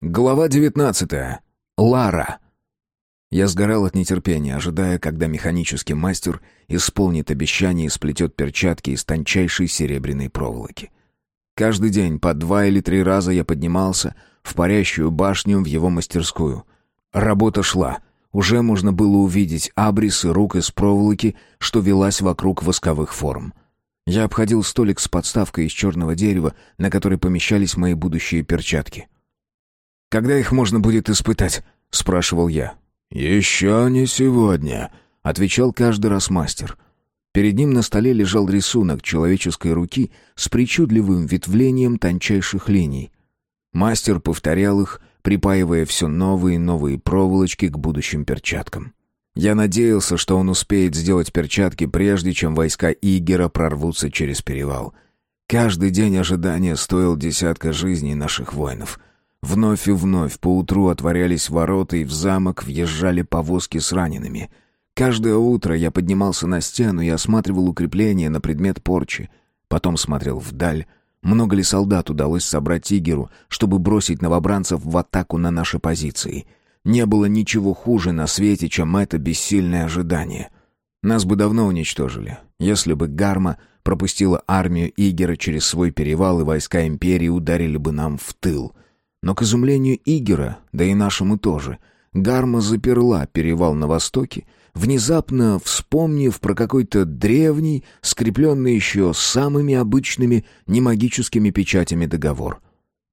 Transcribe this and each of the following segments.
Глава 19. Лара. Я сгорал от нетерпения, ожидая, когда механический мастер исполнит обещание и сплетет перчатки из тончайшей серебряной проволоки. Каждый день по два или три раза я поднимался в парящую башню в его мастерскую. Работа шла. Уже можно было увидеть абрисы рук из проволоки, что велась вокруг восковых форм. Я обходил столик с подставкой из черного дерева, на которой помещались мои будущие перчатки — «Когда их можно будет испытать?» — спрашивал я. «Еще не сегодня», — отвечал каждый раз мастер. Перед ним на столе лежал рисунок человеческой руки с причудливым ветвлением тончайших линий. Мастер повторял их, припаивая все новые и новые проволочки к будущим перчаткам. Я надеялся, что он успеет сделать перчатки, прежде чем войска Игера прорвутся через перевал. Каждый день ожидания стоил десятка жизней наших воинов — Вновь и вновь поутру отворялись ворота, и в замок въезжали повозки с ранеными. Каждое утро я поднимался на стену и осматривал укрепления на предмет порчи. Потом смотрел вдаль. Много ли солдат удалось собрать Тигеру, чтобы бросить новобранцев в атаку на наши позиции? Не было ничего хуже на свете, чем это бессильное ожидание. Нас бы давно уничтожили, если бы Гарма пропустила армию Игера через свой перевал, и войска Империи ударили бы нам в тыл — но к изумлению Игера, да и нашему тоже, Гарма заперла перевал на востоке, внезапно вспомнив про какой-то древний, скрепленный еще самыми обычными немагическими печатями договор.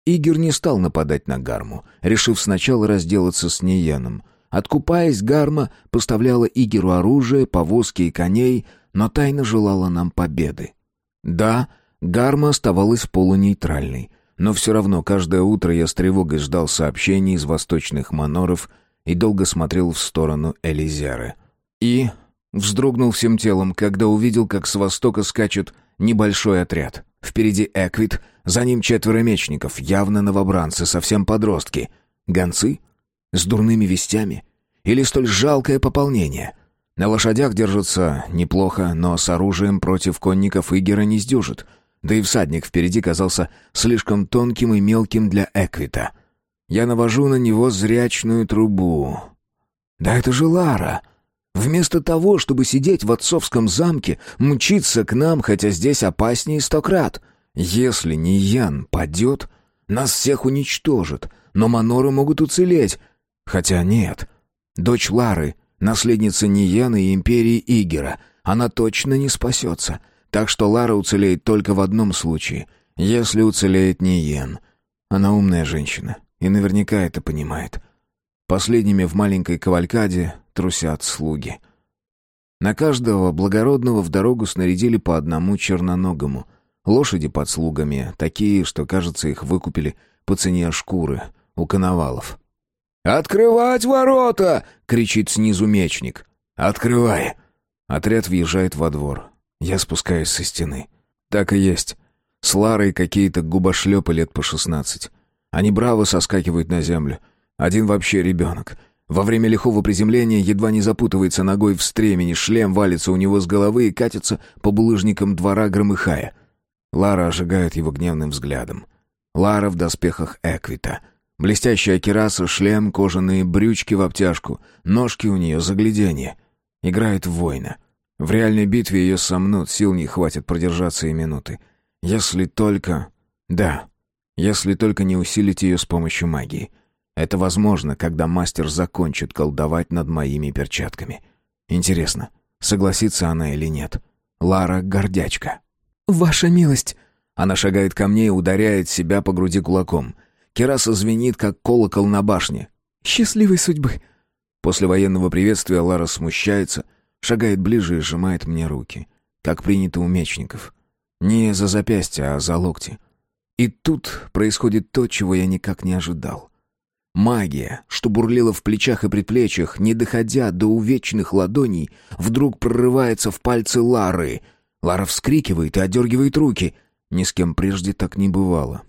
Игер не стал нападать на Гарму, решив сначала разделаться с Ниеном. Откупаясь, Гарма поставляла Игеру оружие, повозки и коней, но тайно желала нам победы. Да, Гарма оставалась полунейтральной, но все равно каждое утро я с тревогой ждал сообщений из восточных маноров и долго смотрел в сторону Элизеры. И вздрогнул всем телом, когда увидел, как с востока скачет небольшой отряд. Впереди Эквит, за ним четверо мечников, явно новобранцы, совсем подростки. Гонцы? С дурными вестями? Или столь жалкое пополнение? На лошадях держатся неплохо, но с оружием против конников Игера не сдюжит — да и всадник впереди казался слишком тонким и мелким для Эквита. Я навожу на него зрячную трубу. Да это же Лара! Вместо того, чтобы сидеть в отцовском замке, мчиться к нам, хотя здесь опаснее сто крат. Если не Ян падет, нас всех уничтожит, но Маноры могут уцелеть. Хотя нет. Дочь Лары, наследница Нияна и империи Игера, она точно не спасется — так что Лара уцелеет только в одном случае, если уцелеет не Йен. Она умная женщина и наверняка это понимает. Последними в маленькой кавалькаде трусят слуги. На каждого благородного в дорогу снарядили по одному черноногому. Лошади под слугами, такие, что, кажется, их выкупили по цене шкуры у коновалов. «Открывать ворота!» — кричит снизу мечник. «Открывай!» Отряд въезжает во двор. Я спускаюсь со стены. Так и есть. С Ларой какие-то губошлепы лет по шестнадцать. Они браво соскакивают на землю. Один вообще ребенок. Во время лихого приземления едва не запутывается ногой в стремени, шлем валится у него с головы и катится по булыжникам двора громыхая. Лара ожигает его гневным взглядом. Лара в доспехах Эквита. Блестящая кераса, шлем, кожаные брючки в обтяжку, ножки у нее загляденье. Играет в воина. В реальной битве ее сомнут, сил не хватит продержаться и минуты. Если только... Да, если только не усилить ее с помощью магии. Это возможно, когда мастер закончит колдовать над моими перчатками. Интересно, согласится она или нет? Лара гордячка. «Ваша милость!» Она шагает ко мне и ударяет себя по груди кулаком. Кераса звенит, как колокол на башне. «Счастливой судьбы!» После военного приветствия Лара смущается, Шагает ближе и сжимает мне руки, как принято у мечников. Не за запястья, а за локти. И тут происходит то, чего я никак не ожидал. Магия, что бурлила в плечах и предплечьях, не доходя до увечных ладоней, вдруг прорывается в пальцы Лары. Лара вскрикивает и отдергивает руки. Ни с кем прежде так не бывало.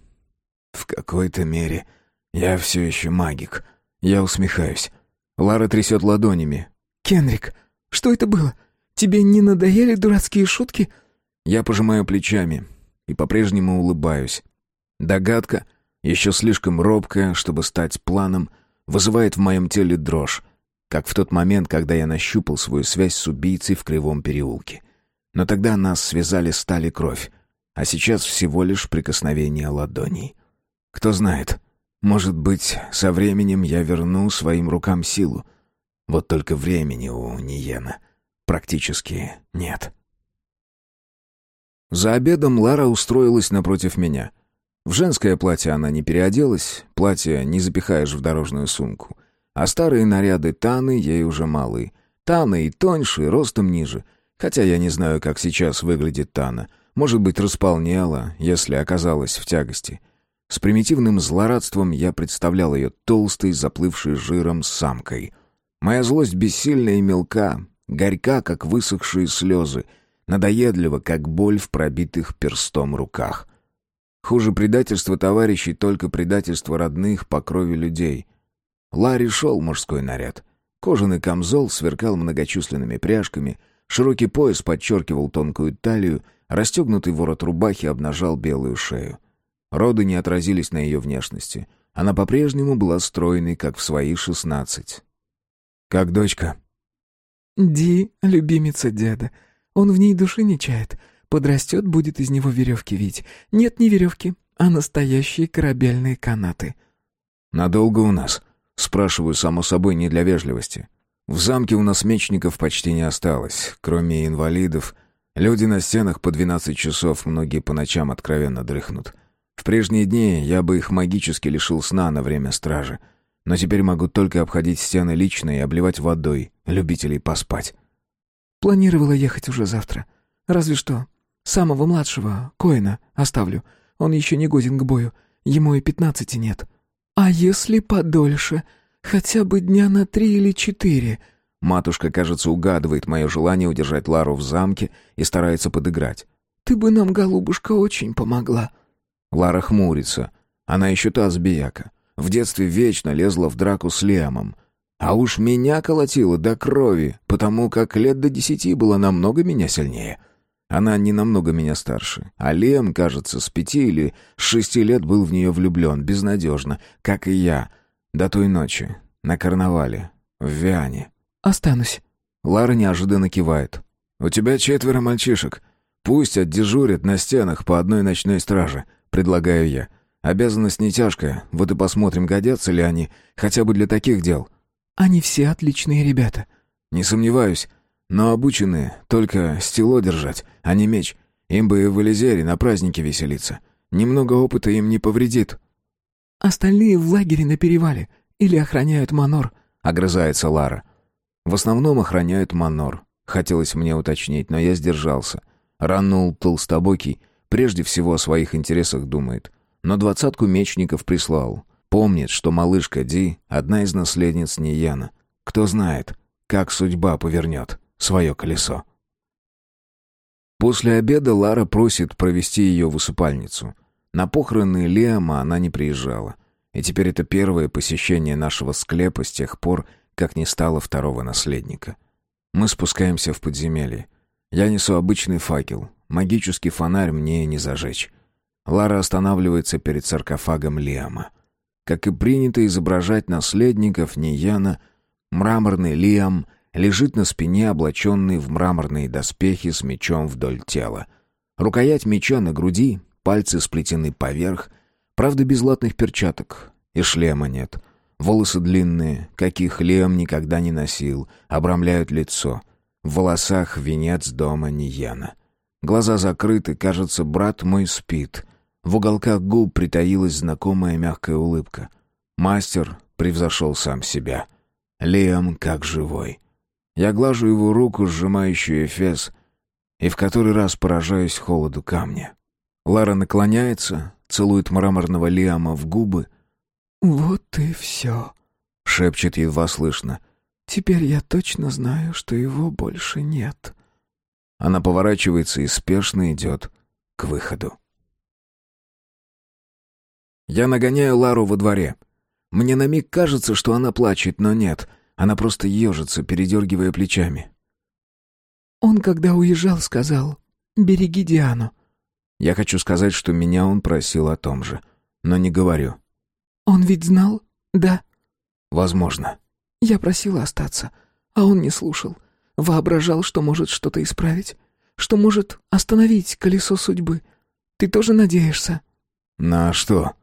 В какой-то мере я все еще магик. Я усмехаюсь. Лара трясет ладонями. «Кенрик, что это было? Тебе не надоели дурацкие шутки?» Я пожимаю плечами и по-прежнему улыбаюсь. Догадка еще слишком робкая, чтобы стать планом, вызывает в моем теле дрожь, как в тот момент, когда я нащупал свою связь с убийцей в Кривом переулке. Но тогда нас связали стали кровь, а сейчас всего лишь прикосновение ладоней. Кто знает, может быть, со временем я верну своим рукам силу. Вот только времени у Ниена практически нет. За обедом Лара устроилась напротив меня. В женское платье она не переоделась, платье не запихаешь в дорожную сумку. А старые наряды Таны ей уже малы. Тана и тоньше, и ростом ниже. Хотя я не знаю, как сейчас выглядит Тана. Может быть, располнела, если оказалась в тягости. С примитивным злорадством я представлял ее толстой, заплывшей жиром самкой. Моя злость бессильна и мелка, горька, как высохшие слезы — надоедливо, как боль в пробитых перстом руках. Хуже предательства товарищей только предательство родных по крови людей. Ларри шел мужской наряд. Кожаный камзол сверкал многочисленными пряжками, широкий пояс подчеркивал тонкую талию, расстегнутый ворот рубахи обнажал белую шею. Роды не отразились на ее внешности. Она по-прежнему была стройной, как в свои шестнадцать. «Как дочка?» «Ди, любимица деда. Он в ней души не чает. Подрастет, будет из него веревки вить. Нет, не веревки, а настоящие корабельные канаты. «Надолго у нас?» Спрашиваю, само собой, не для вежливости. В замке у нас мечников почти не осталось, кроме инвалидов. Люди на стенах по 12 часов, многие по ночам откровенно дрыхнут. В прежние дни я бы их магически лишил сна на время стражи. Но теперь могу только обходить стены лично и обливать водой любителей поспать. Планировала ехать уже завтра. Разве что. Самого младшего, Коина, оставлю. Он еще не годен к бою. Ему и пятнадцати нет. А если подольше? Хотя бы дня на три или четыре. Матушка, кажется, угадывает мое желание удержать Лару в замке и старается подыграть. «Ты бы нам, голубушка, очень помогла». Лара хмурится. Она еще та сбияка. В детстве вечно лезла в драку с Лемом. А уж меня колотило до крови, потому как лет до десяти было намного меня сильнее. Она не намного меня старше. А Лем, кажется, с пяти или с шести лет был в нее влюблен, безнадежно, как и я, до той ночи, на карнавале, в Виане. «Останусь». Лара неожиданно кивает. «У тебя четверо мальчишек. Пусть отдежурят на стенах по одной ночной страже», — предлагаю я. «Обязанность не тяжкая, вот и посмотрим, годятся ли они, хотя бы для таких дел». Они все отличные ребята. Не сомневаюсь, но обученные только стело держать, а не меч. Им бы в Элизере на празднике веселиться. Немного опыта им не повредит. Остальные в лагере на перевале или охраняют Манор, огрызается Лара. В основном охраняют Манор. Хотелось мне уточнить, но я сдержался. Ранул толстобокий, прежде всего о своих интересах думает. Но двадцатку мечников прислал. Помнит, что малышка Ди — одна из наследниц Нияна. Кто знает, как судьба повернет свое колесо. После обеда Лара просит провести ее в усыпальницу. На похороны Лиама она не приезжала. И теперь это первое посещение нашего склепа с тех пор, как не стало второго наследника. Мы спускаемся в подземелье. Я несу обычный факел. Магический фонарь мне не зажечь. Лара останавливается перед саркофагом Лиама. Как и принято изображать наследников Нияна, мраморный Лиам лежит на спине, облаченный в мраморные доспехи с мечом вдоль тела. Рукоять меча на груди, пальцы сплетены поверх, правда без латных перчаток, и шлема нет. Волосы длинные, каких Лиам никогда не носил, обрамляют лицо. В волосах венец дома Нияна. Глаза закрыты, кажется, брат мой спит — в уголках губ притаилась знакомая мягкая улыбка. Мастер превзошел сам себя. Лиам как живой. Я глажу его руку, сжимающую эфес, и в который раз поражаюсь холоду камня. Лара наклоняется, целует мраморного Лиама в губы. «Вот и все», — шепчет едва слышно. «Теперь я точно знаю, что его больше нет». Она поворачивается и спешно идет к выходу. Я нагоняю Лару во дворе. Мне на миг кажется, что она плачет, но нет. Она просто ежится, передергивая плечами. «Он, когда уезжал, сказал, береги Диану». Я хочу сказать, что меня он просил о том же, но не говорю. Он ведь знал, да?» «Возможно». «Я просила остаться, а он не слушал. Воображал, что может что-то исправить, что может остановить колесо судьбы. Ты тоже надеешься?» «На что?»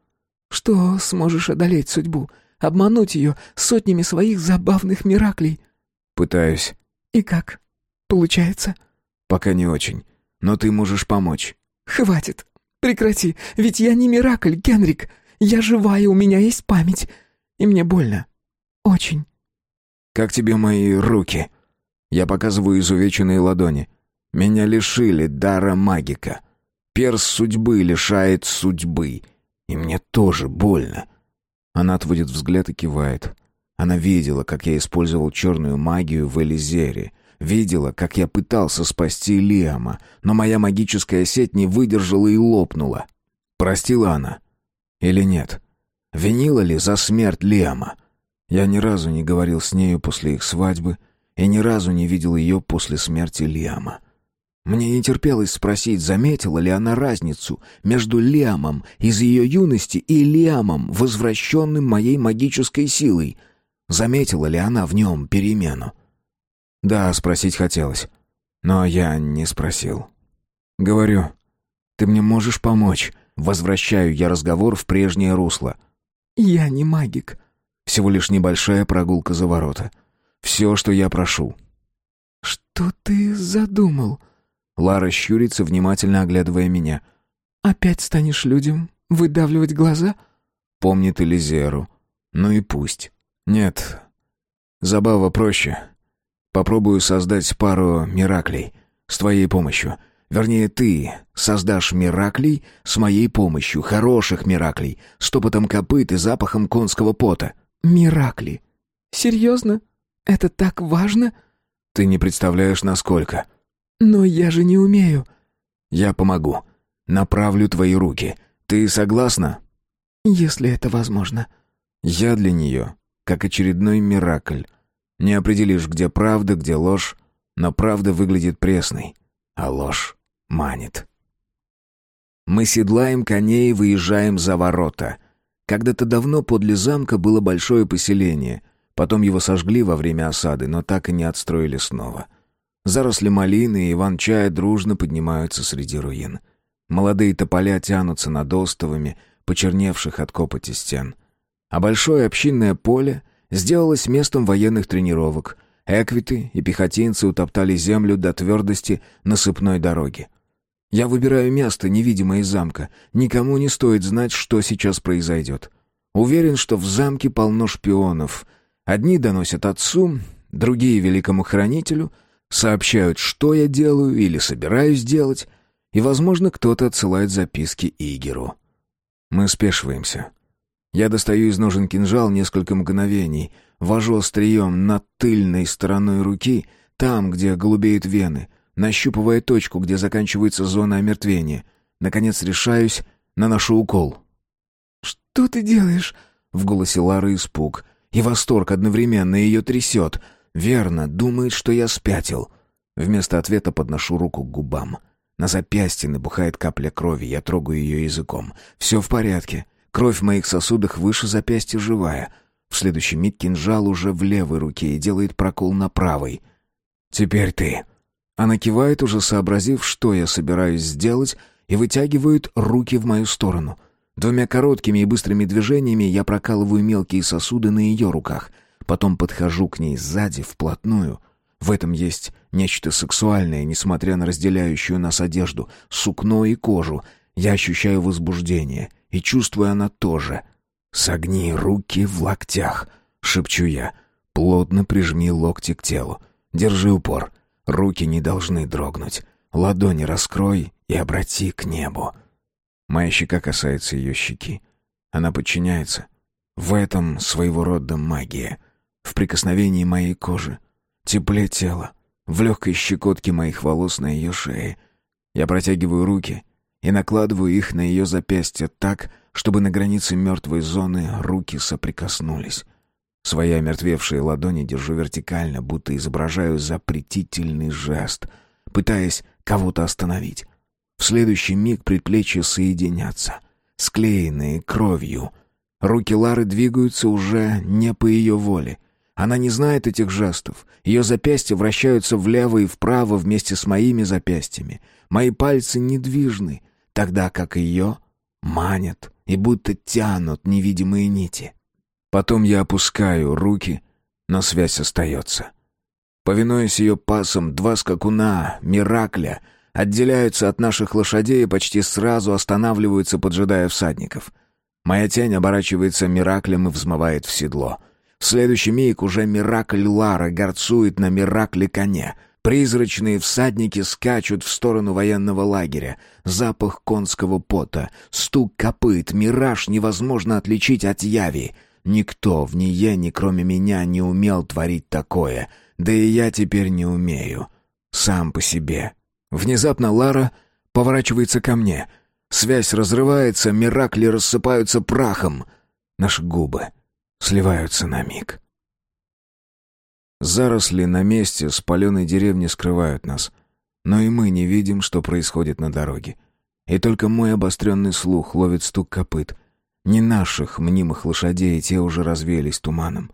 «Что сможешь одолеть судьбу, обмануть ее сотнями своих забавных мираклей». «Пытаюсь». «И как? Получается?» «Пока не очень. Но ты можешь помочь». «Хватит. Прекрати. Ведь я не Миракль, Генрик. Я живая, у меня есть память. И мне больно. Очень». «Как тебе мои руки?» Я показываю изувеченные ладони. Меня лишили дара магика. Перс судьбы лишает судьбы. И мне тоже больно. Она отводит взгляд и кивает. Она видела, как я использовал черную магию в Элизере. Видела, как я пытался спасти Лиама, но моя магическая сеть не выдержала и лопнула. Простила она? Или нет? Винила ли за смерть Лиама? Я ни разу не говорил с нею после их свадьбы и ни разу не видел ее после смерти Лиама. Мне не терпелось спросить, заметила ли она разницу между Лиамом из ее юности и Лиамом, возвращенным моей магической силой. Заметила ли она в нем перемену? Да, спросить хотелось, но я не спросил. Говорю, ты мне можешь помочь? Возвращаю я разговор в прежнее русло. Я не магик. Всего лишь небольшая прогулка за ворота. Все, что я прошу. Что ты задумал? Лара щурится, внимательно оглядывая меня. «Опять станешь людям выдавливать глаза?» Помнит Элизеру. Ну и пусть. Нет. Забава проще. Попробую создать пару мираклей с твоей помощью. Вернее, ты создашь мираклей с моей помощью, хороших мираклей, с топотом копыт и запахом конского пота. Миракли? Серьезно? Это так важно? Ты не представляешь, насколько. «Но я же не умею». «Я помогу. Направлю твои руки. Ты согласна?» «Если это возможно». «Я для нее, как очередной миракль. Не определишь, где правда, где ложь, но правда выглядит пресной, а ложь манит». Мы седлаем коней и выезжаем за ворота. Когда-то давно подле замка было большое поселение. Потом его сожгли во время осады, но так и не отстроили снова. Заросли малины и иван-чая дружно поднимаются среди руин. Молодые тополя тянутся над остовами, почерневших от копоти стен. А большое общинное поле сделалось местом военных тренировок. Эквиты и пехотинцы утоптали землю до твердости насыпной дороги. Я выбираю место, невидимое из замка. Никому не стоит знать, что сейчас произойдет. Уверен, что в замке полно шпионов. Одни доносят отцу, другие — великому хранителю — сообщают, что я делаю или собираюсь делать, и, возможно, кто-то отсылает записки Игеру. Мы спешиваемся. Я достаю из ножен кинжал несколько мгновений, вожу острием над тыльной стороной руки, там, где голубеют вены, нащупывая точку, где заканчивается зона омертвения. Наконец решаюсь, наношу укол. «Что ты делаешь?» В голосе Лары испуг. И восторг одновременно ее трясет — Верно, думает, что я спятил. Вместо ответа подношу руку к губам. На запястье набухает капля крови, я трогаю ее языком. Все в порядке. Кровь в моих сосудах выше запястья живая. В следующий миг кинжал уже в левой руке и делает прокол на правой. «Теперь ты». Она кивает, уже сообразив, что я собираюсь сделать, и вытягивает руки в мою сторону. Двумя короткими и быстрыми движениями я прокалываю мелкие сосуды на ее руках — Потом подхожу к ней сзади, вплотную. В этом есть нечто сексуальное, несмотря на разделяющую нас одежду, сукно и кожу. Я ощущаю возбуждение, и чувствую она тоже. «Согни руки в локтях», — шепчу я. «Плотно прижми локти к телу. Держи упор. Руки не должны дрогнуть. Ладони раскрой и обрати к небу». Моя щека касается ее щеки. Она подчиняется. В этом своего рода магия — в прикосновении моей кожи, тепле тела, в легкой щекотке моих волос на ее шее. Я протягиваю руки и накладываю их на ее запястье так, чтобы на границе мертвой зоны руки соприкоснулись. Свои омертвевшие ладони держу вертикально, будто изображаю запретительный жест, пытаясь кого-то остановить. В следующий миг предплечья соединятся, склеенные кровью — Руки Лары двигаются уже не по ее воле. Она не знает этих жестов. Ее запястья вращаются влево и вправо вместе с моими запястьями. Мои пальцы недвижны, тогда как ее манят и будто тянут невидимые нити. Потом я опускаю руки, но связь остается. Повинуясь ее пасам, два скакуна, Миракля, отделяются от наших лошадей и почти сразу останавливаются, поджидая всадников. Моя тень оборачивается Мираклем и взмывает в седло. В следующий миг уже Миракль Лара горцует на Миракле коне. Призрачные всадники скачут в сторону военного лагеря. Запах конского пота, стук копыт, мираж невозможно отличить от яви. Никто в Ниене, кроме меня, не умел творить такое. Да и я теперь не умею. Сам по себе. Внезапно Лара поворачивается ко мне. Связь разрывается, миракли рассыпаются прахом. Наши губы сливаются на миг. Заросли на месте спаленной деревни скрывают нас. Но и мы не видим, что происходит на дороге. И только мой обостренный слух ловит стук копыт. Не наших мнимых лошадей, те уже развеялись туманом.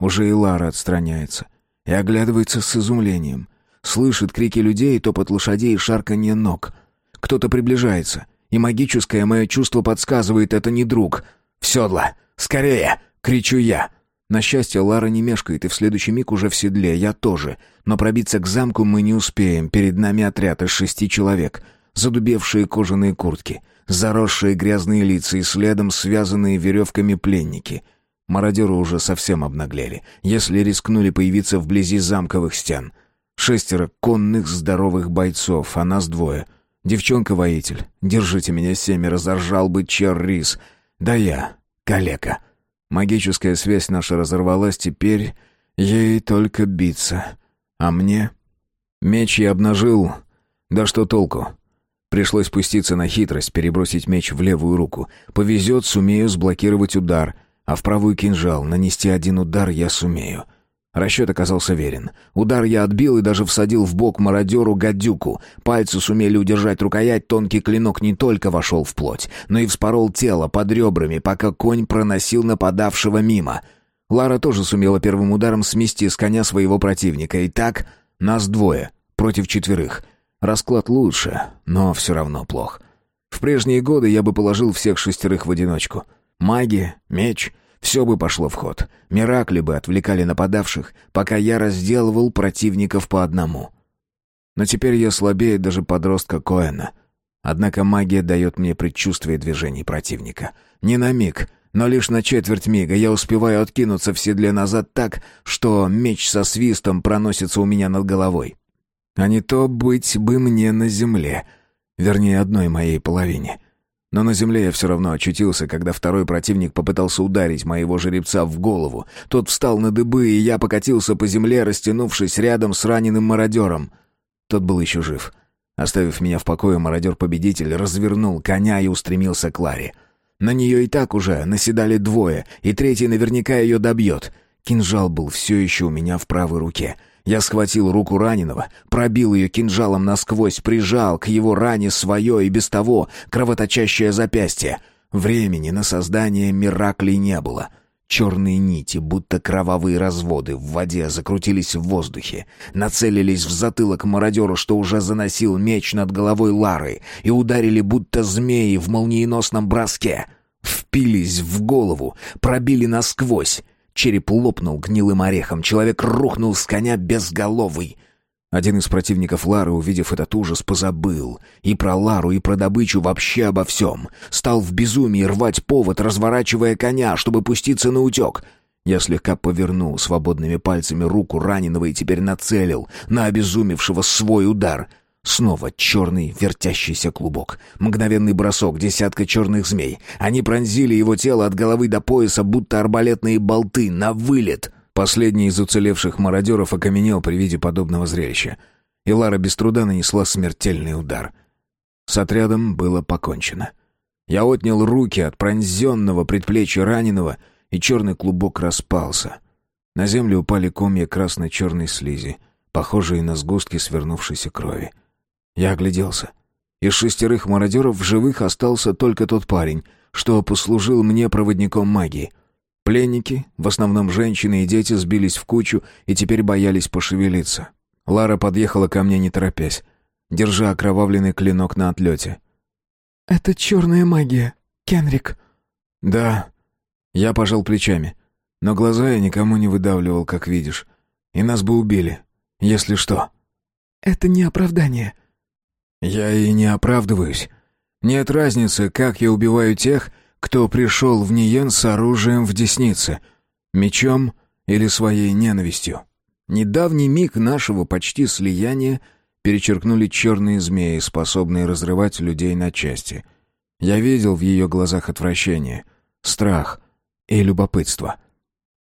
Уже и Лара отстраняется и оглядывается с изумлением. Слышит крики людей, топот лошадей и шарканье ног. Кто-то приближается, и магическое мое чувство подсказывает, это не друг. «В седло! Скорее!» — кричу я. На счастье, Лара не мешкает, и в следующий миг уже в седле, я тоже. Но пробиться к замку мы не успеем, перед нами отряд из шести человек. Задубевшие кожаные куртки, заросшие грязные лица и следом связанные веревками пленники. Мародеры уже совсем обнаглели, если рискнули появиться вблизи замковых стен. Шестеро конных здоровых бойцов, а нас двое. Девчонка-воитель, держите меня семеро, заржал бы Черрис. Да я, калека. Магическая связь наша разорвалась, теперь ей только биться. А мне? Меч я обнажил. Да что толку? Пришлось спуститься на хитрость, перебросить меч в левую руку. Повезет, сумею сблокировать удар, а в правую кинжал нанести один удар я сумею. Расчет оказался верен. Удар я отбил и даже всадил в бок мародеру гадюку. Пальцы сумели удержать рукоять, тонкий клинок не только вошел в плоть, но и вспорол тело под ребрами, пока конь проносил нападавшего мимо. Лара тоже сумела первым ударом смести с коня своего противника. И так нас двое против четверых. Расклад лучше, но все равно плох. В прежние годы я бы положил всех шестерых в одиночку. Магия, меч — все бы пошло в ход. Миракли бы отвлекали нападавших, пока я разделывал противников по одному. Но теперь я слабее даже подростка Коэна. Однако магия дает мне предчувствие движений противника. Не на миг, но лишь на четверть мига я успеваю откинуться в седле назад так, что меч со свистом проносится у меня над головой. А не то быть бы мне на земле, вернее, одной моей половине — но на земле я все равно очутился, когда второй противник попытался ударить моего жеребца в голову. Тот встал на дыбы, и я покатился по земле, растянувшись рядом с раненым мародером. Тот был еще жив. Оставив меня в покое, мародер-победитель развернул коня и устремился к Ларе. На нее и так уже наседали двое, и третий наверняка ее добьет. Кинжал был все еще у меня в правой руке — я схватил руку раненого, пробил ее кинжалом насквозь, прижал к его ране свое и без того кровоточащее запястье. Времени на создание мираклей не было. Черные нити, будто кровавые разводы в воде, закрутились в воздухе, нацелились в затылок мародеру, что уже заносил меч над головой Лары, и ударили, будто змеи в молниеносном броске. Впились в голову, пробили насквозь. Череп лопнул гнилым орехом. Человек рухнул с коня безголовый. Один из противников Лары, увидев этот ужас, позабыл. И про Лару, и про добычу, вообще обо всем. Стал в безумии рвать повод, разворачивая коня, чтобы пуститься на утек. Я слегка повернул свободными пальцами руку раненого и теперь нацелил на обезумевшего свой удар — Снова черный вертящийся клубок. Мгновенный бросок, десятка черных змей. Они пронзили его тело от головы до пояса, будто арбалетные болты, на вылет. Последний из уцелевших мародеров окаменел при виде подобного зрелища. И Лара без труда нанесла смертельный удар. С отрядом было покончено. Я отнял руки от пронзенного предплечья раненого, и черный клубок распался. На землю упали комья красно-черной слизи, похожие на сгустки свернувшейся крови. Я огляделся. Из шестерых мародеров в живых остался только тот парень, что послужил мне проводником магии. Пленники, в основном женщины и дети, сбились в кучу и теперь боялись пошевелиться. Лара подъехала ко мне не торопясь, держа окровавленный клинок на отлете. «Это черная магия, Кенрик». «Да». Я пожал плечами. Но глаза я никому не выдавливал, как видишь. И нас бы убили, если что. «Это не оправдание». «Я и не оправдываюсь. Нет разницы, как я убиваю тех, кто пришел в Ниен с оружием в деснице, мечом или своей ненавистью. Недавний миг нашего почти слияния перечеркнули черные змеи, способные разрывать людей на части. Я видел в ее глазах отвращение, страх и любопытство.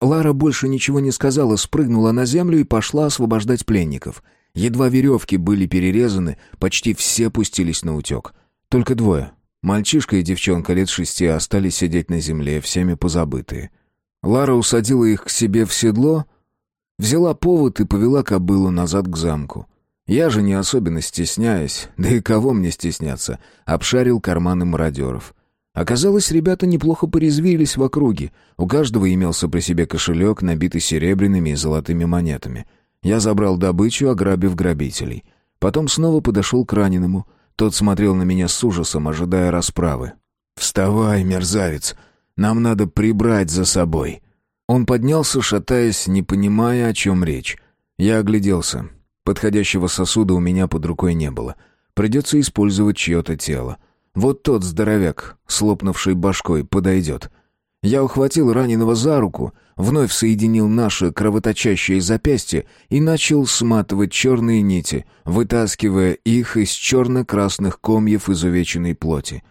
Лара больше ничего не сказала, спрыгнула на землю и пошла освобождать пленников. Едва веревки были перерезаны, почти все пустились на утек. Только двое, Мальчишка и девчонка лет шести остались сидеть на земле, всеми позабытые. Лара усадила их к себе в седло, взяла повод и повела кобылу назад к замку. Я же, не особенно стесняясь, да и кого мне стесняться, обшарил карманы мародеров. Оказалось, ребята неплохо порезвились в округе. У каждого имелся при себе кошелек, набитый серебряными и золотыми монетами. Я забрал добычу, ограбив грабителей. Потом снова подошел к раненому — тот смотрел на меня с ужасом, ожидая расправы. «Вставай, мерзавец! Нам надо прибрать за собой!» Он поднялся, шатаясь, не понимая, о чем речь. Я огляделся. Подходящего сосуда у меня под рукой не было. Придется использовать чье-то тело. Вот тот здоровяк, слопнувший башкой, подойдет. Я ухватил раненого за руку, вновь соединил наши кровоточащие запястья и начал сматывать черные нити, вытаскивая их из черно-красных комьев изувеченной плоти.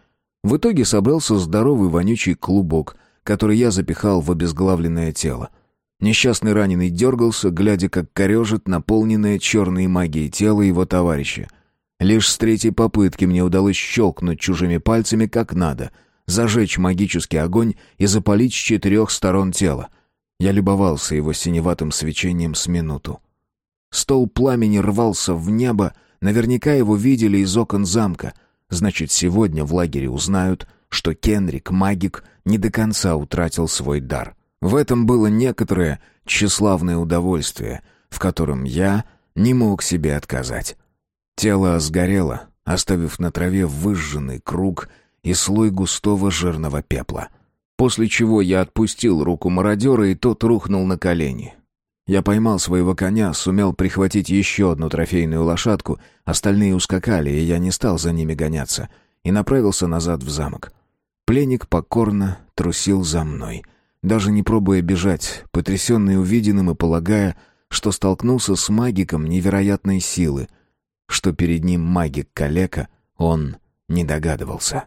В итоге собрался здоровый вонючий клубок, который я запихал в обезглавленное тело. Несчастный раненый дергался, глядя, как корежит наполненное черной магией тело его товарища. Лишь с третьей попытки мне удалось щелкнуть чужими пальцами как надо, зажечь магический огонь и запалить с четырех сторон тела — я любовался его синеватым свечением с минуту. Стол пламени рвался в небо, наверняка его видели из окон замка. Значит, сегодня в лагере узнают, что Кенрик, магик, не до конца утратил свой дар. В этом было некоторое тщеславное удовольствие, в котором я не мог себе отказать. Тело сгорело, оставив на траве выжженный круг и слой густого жирного пепла — После чего я отпустил руку мародера, и тот рухнул на колени. Я поймал своего коня, сумел прихватить еще одну трофейную лошадку, остальные ускакали, и я не стал за ними гоняться, и направился назад в замок. Пленник покорно трусил за мной, даже не пробуя бежать, потрясенный увиденным и полагая, что столкнулся с магиком невероятной силы, что перед ним магик-калека, он не догадывался.